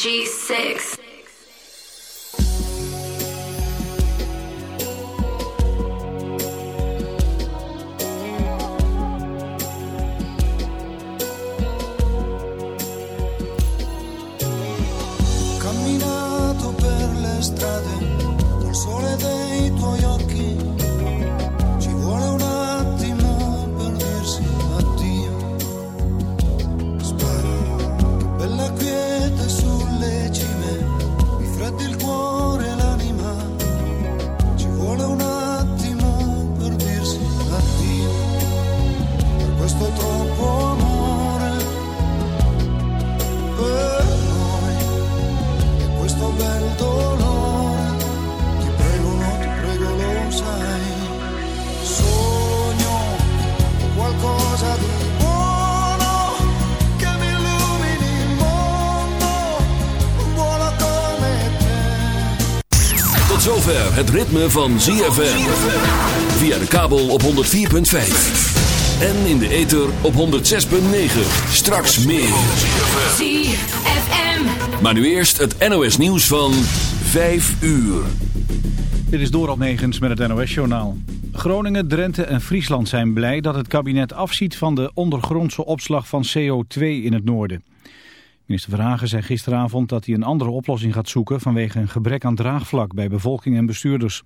G6. Het ritme van ZFM. Via de kabel op 104.5. En in de ether op 106.9. Straks meer. ZFM. Maar nu eerst het NOS nieuws van 5 uur. Dit is Doral Negens met het NOS-journaal. Groningen, Drenthe en Friesland zijn blij dat het kabinet afziet van de ondergrondse opslag van CO2 in het noorden. Minister Verhagen zei gisteravond dat hij een andere oplossing gaat zoeken vanwege een gebrek aan draagvlak bij bevolking en bestuurders.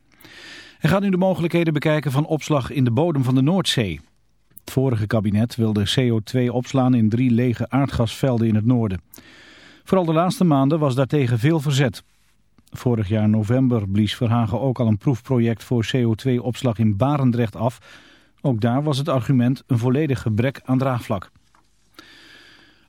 Hij gaat nu de mogelijkheden bekijken van opslag in de bodem van de Noordzee. Het vorige kabinet wilde CO2 opslaan in drie lege aardgasvelden in het noorden. Vooral de laatste maanden was daartegen veel verzet. Vorig jaar november blies Verhagen ook al een proefproject voor CO2-opslag in Barendrecht af. Ook daar was het argument een volledig gebrek aan draagvlak.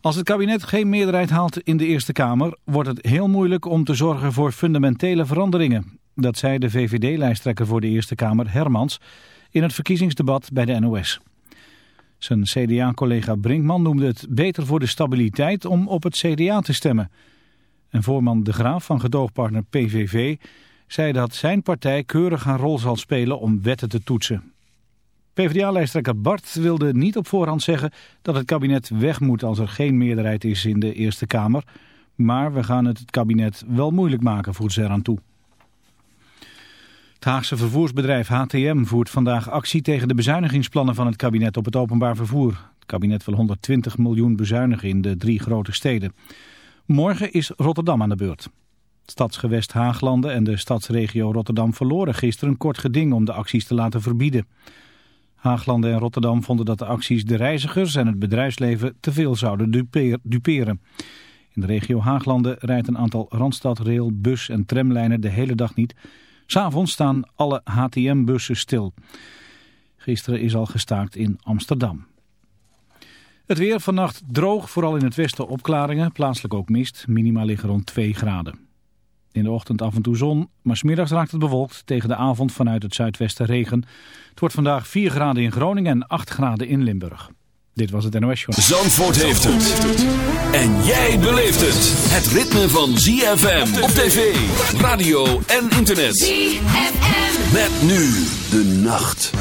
Als het kabinet geen meerderheid haalt in de Eerste Kamer... wordt het heel moeilijk om te zorgen voor fundamentele veranderingen. Dat zei de VVD-lijsttrekker voor de Eerste Kamer, Hermans... in het verkiezingsdebat bij de NOS. Zijn CDA-collega Brinkman noemde het beter voor de stabiliteit om op het CDA te stemmen... En voorman De Graaf van gedoogpartner PVV zei dat zijn partij keurig haar rol zal spelen om wetten te toetsen. PvdA-lijsttrekker Bart wilde niet op voorhand zeggen dat het kabinet weg moet als er geen meerderheid is in de Eerste Kamer. Maar we gaan het kabinet wel moeilijk maken, voert ze eraan toe. Het Haagse vervoersbedrijf HTM voert vandaag actie tegen de bezuinigingsplannen van het kabinet op het openbaar vervoer. Het kabinet wil 120 miljoen bezuinigen in de drie grote steden. Morgen is Rotterdam aan de beurt. Stadsgewest Haaglanden en de stadsregio Rotterdam verloren gisteren een kort geding om de acties te laten verbieden. Haaglanden en Rotterdam vonden dat de acties de reizigers en het bedrijfsleven te veel zouden duperen. In de regio Haaglanden rijdt een aantal Randstad, rail, bus en tramlijnen de hele dag niet. S'avonds staan alle HTM-bussen stil. Gisteren is al gestaakt in Amsterdam. Het weer vannacht droog, vooral in het westen opklaringen. Plaatselijk ook mist. Minima liggen rond 2 graden. In de ochtend af en toe zon, maar smiddags raakt het bewolkt. Tegen de avond vanuit het zuidwesten regen. Het wordt vandaag 4 graden in Groningen en 8 graden in Limburg. Dit was het NOS Show. Zandvoort heeft het. En jij beleeft het. Het ritme van ZFM op tv, radio en internet. ZFM. Met nu de nacht.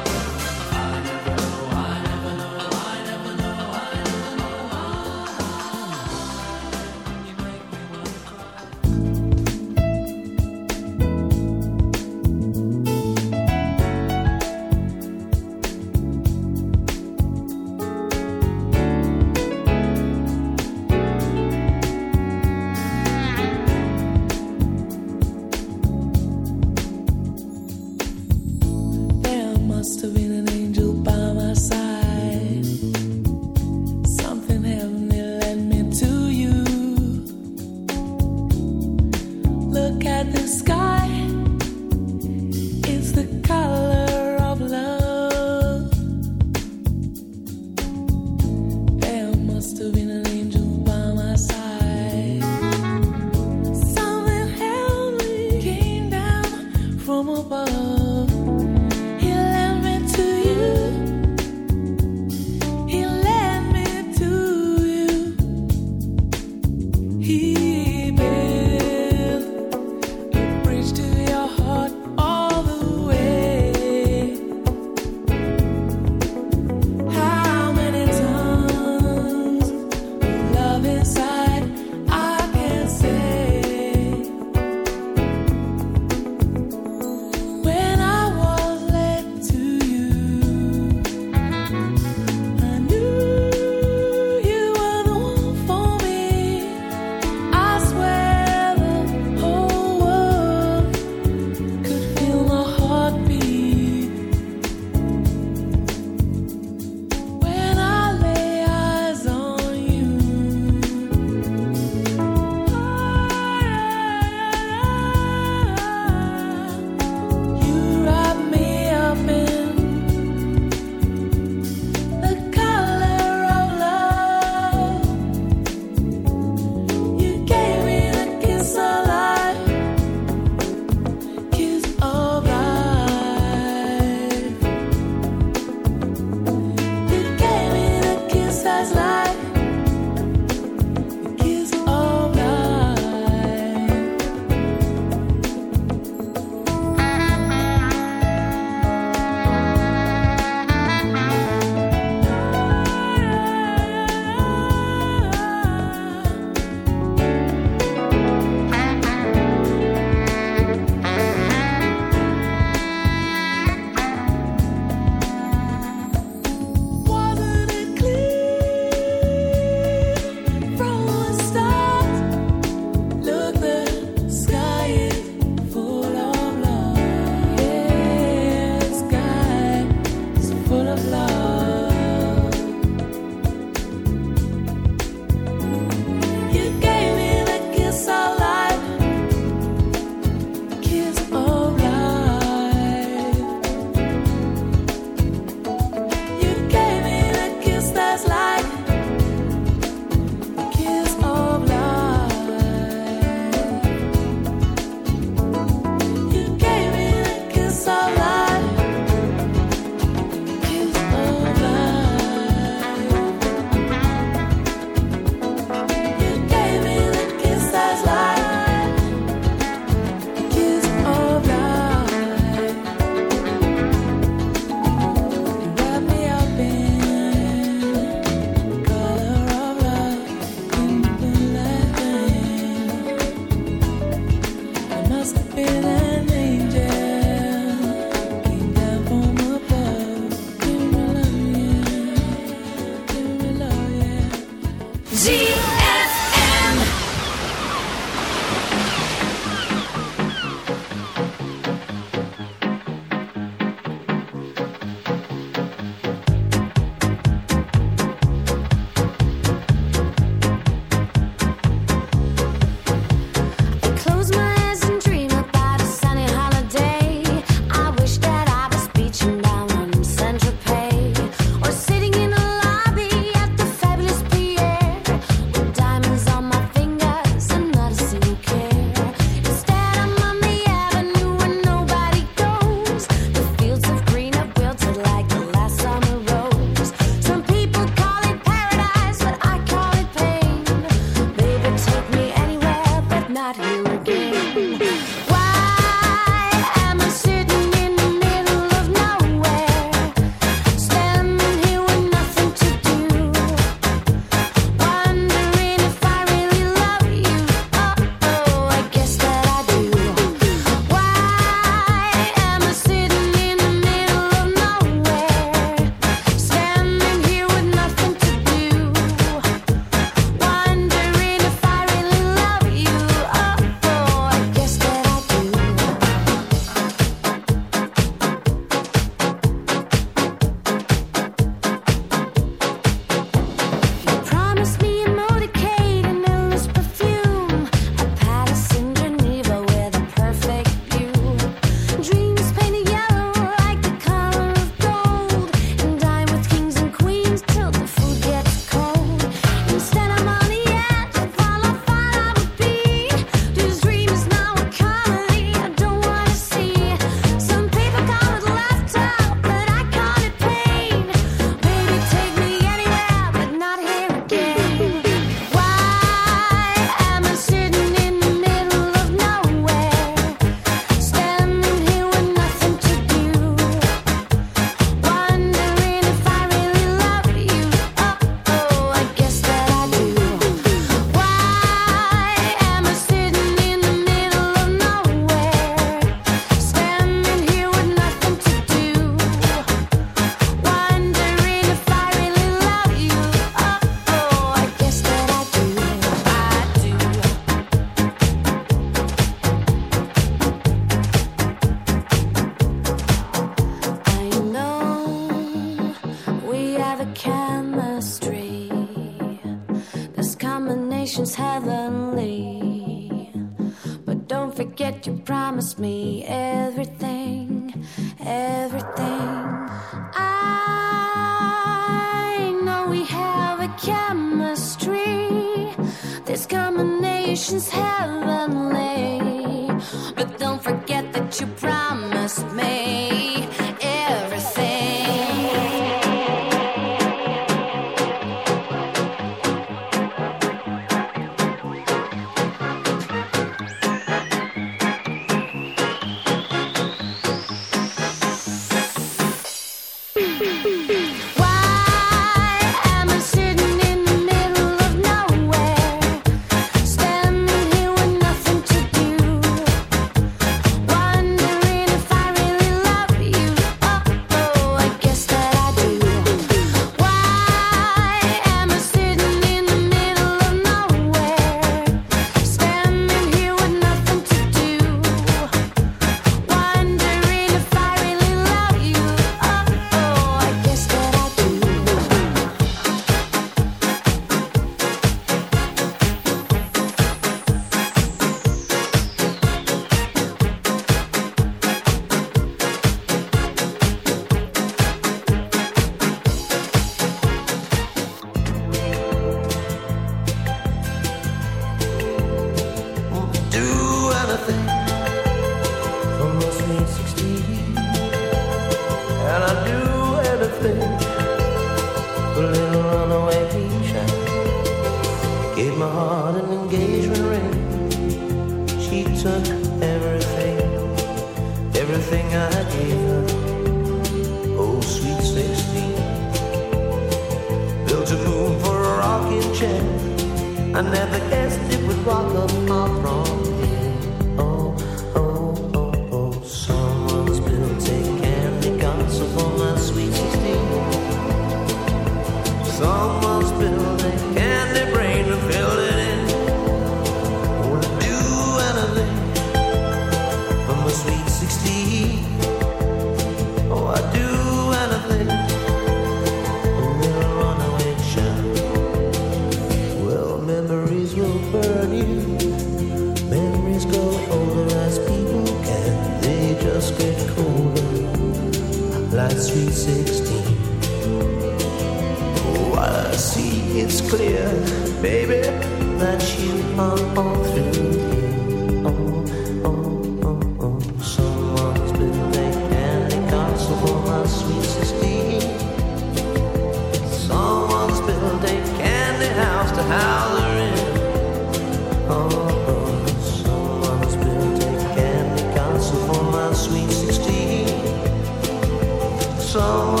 Oh.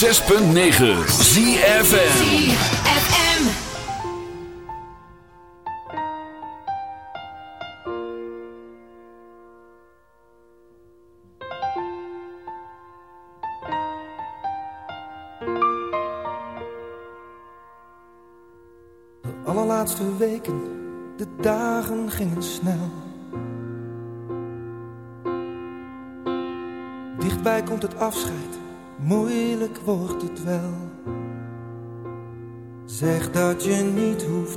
106.9 ZFN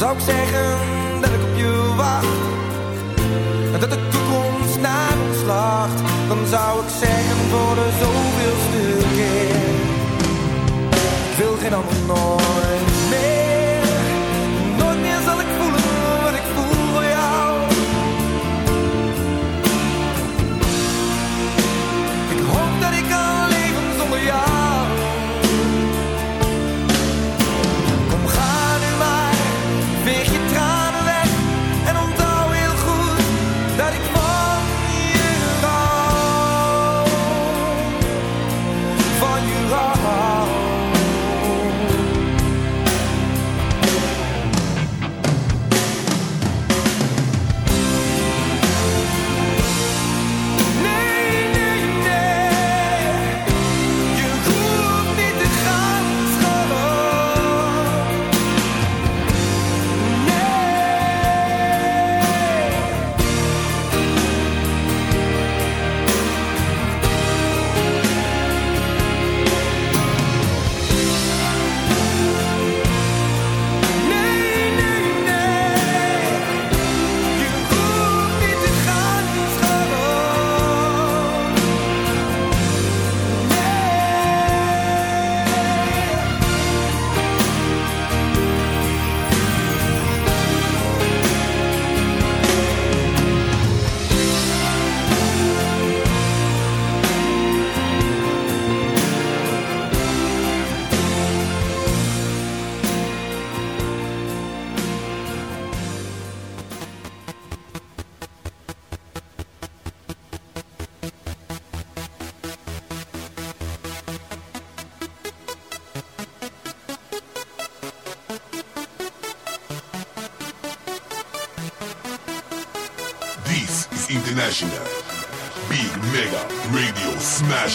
Zou ik zeggen dat ik op je wacht. En dat de toekomst naar ons lacht. Dan zou ik zeggen voor de zoveelste keer. Ik geen ander nooit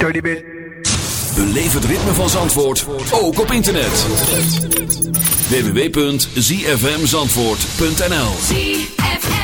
Dirty bit. Beleef het ritme van Zandvoort ook op internet. www.zfmzandvoort.nl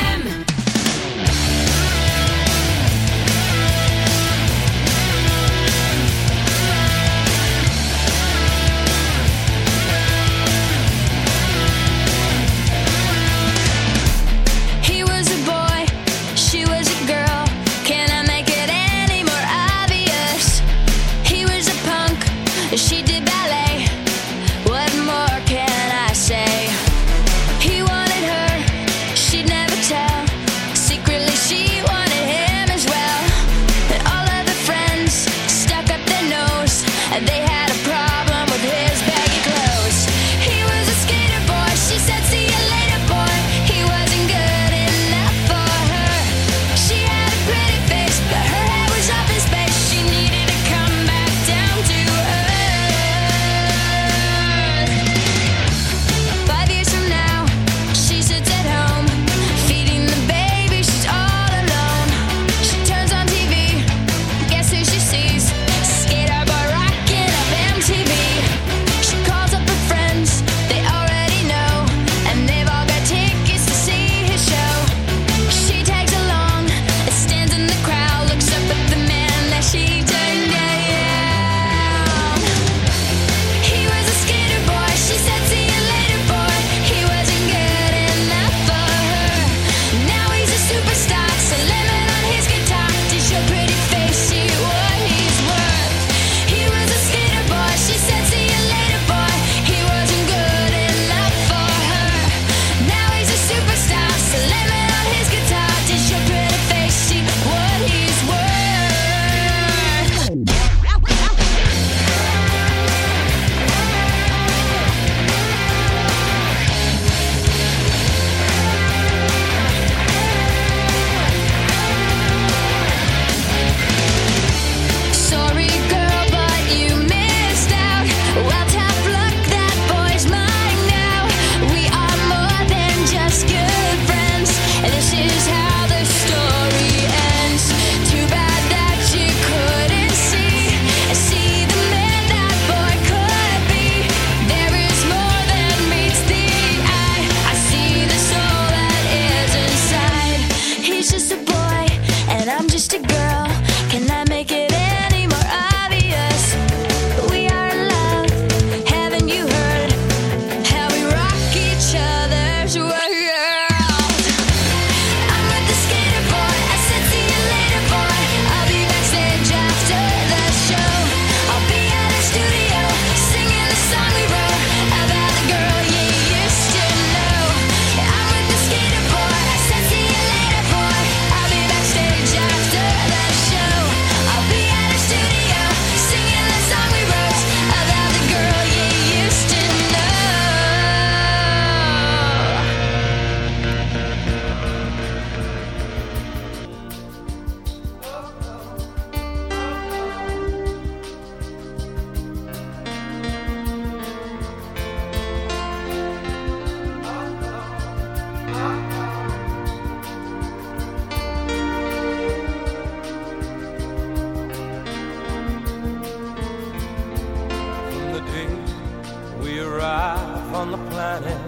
planet.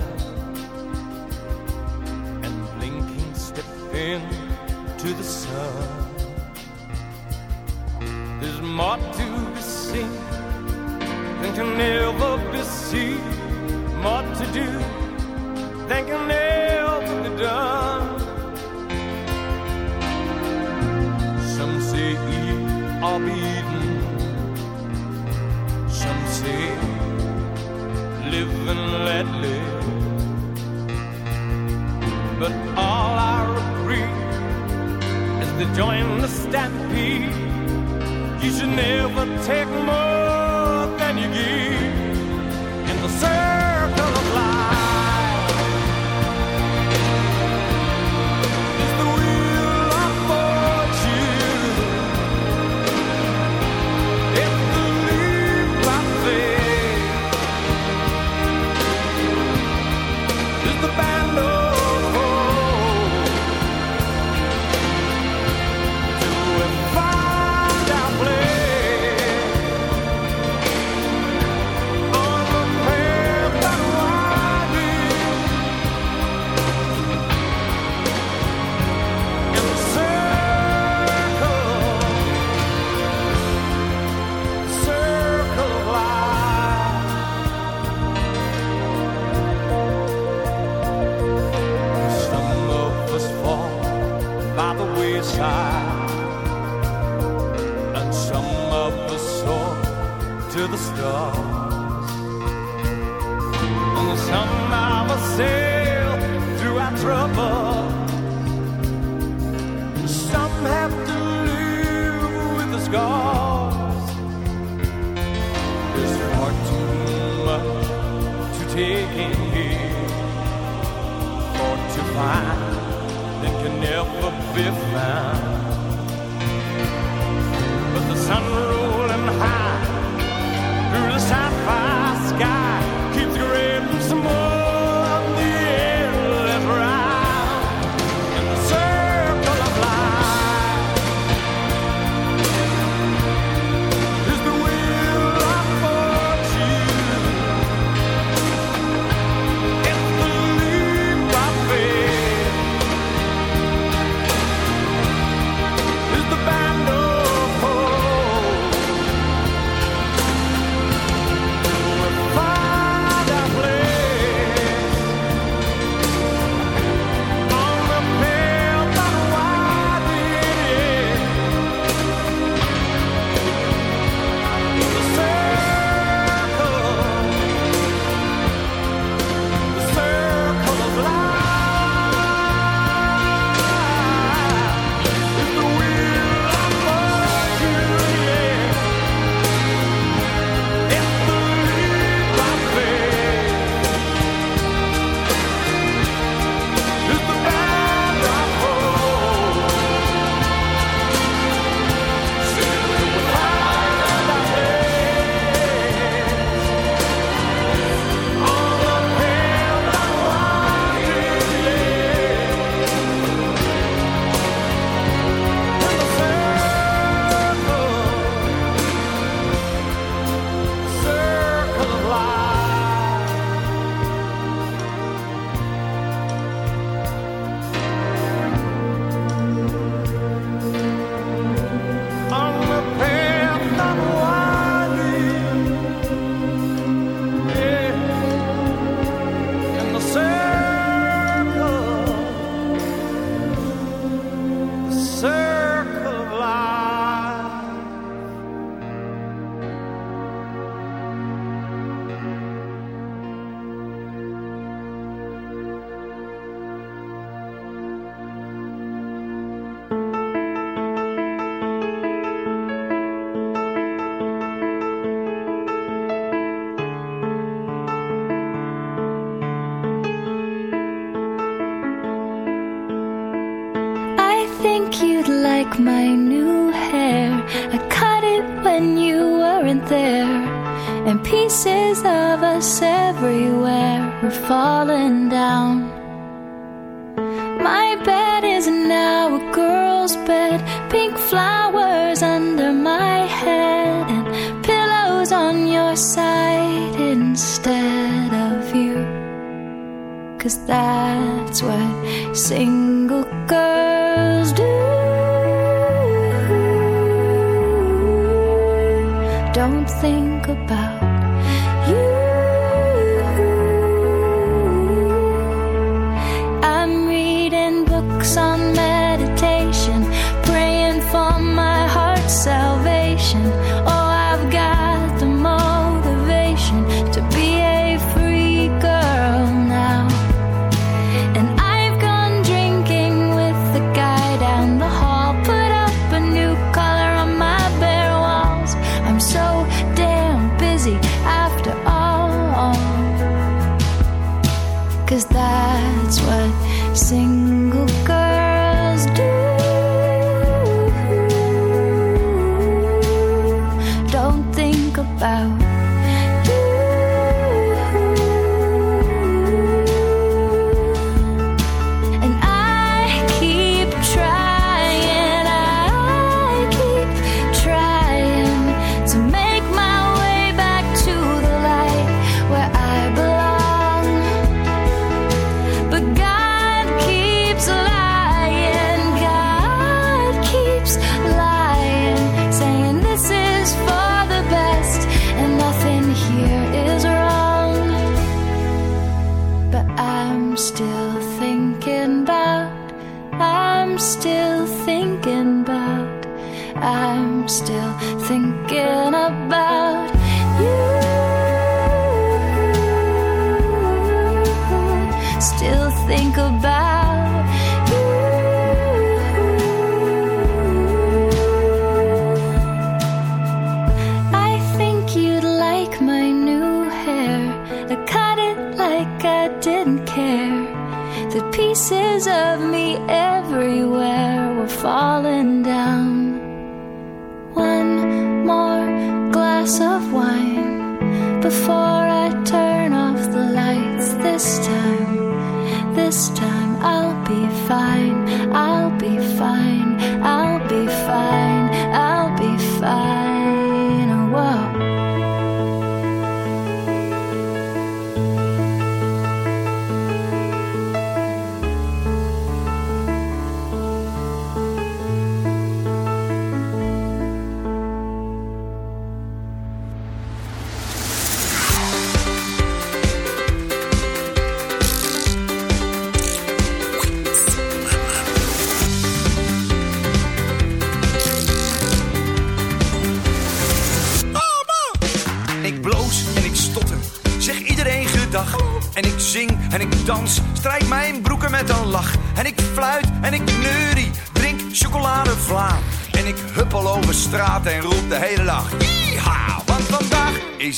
scars. There's far too much to take in here, or to find that can never be found. But the sun rolling high through the sapphire.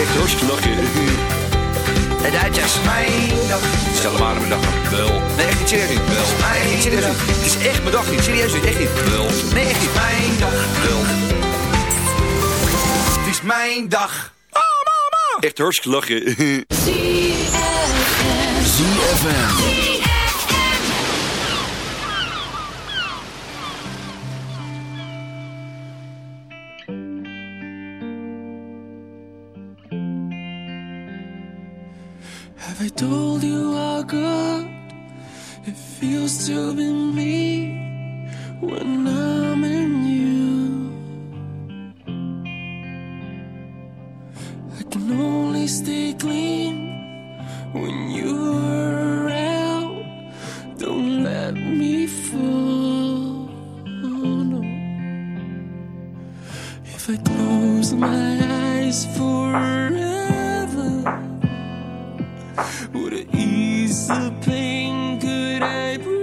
Echt hartstikke lachen. Het uitjes. Mijn dag. Stel maar mijn dag. Wel. Nee, echt niet serieus niet. Wel. Nee, niet serieus niet. Het is echt mijn dag niet. Serieus niet. Echt niet. Wel. Nee, echt niet. Mijn dag. Wel. Het is mijn dag. Oh, mama. Echt hartstikke lachen. ZFM. Have told you how good it feels to be me when I'm in you? I can only stay clean when you're around. Don't let me fall. No. If I close my eyes forever. Would it ease the pain? Could I breathe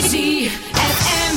ZFM.